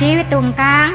ชีวิตตุงกลาง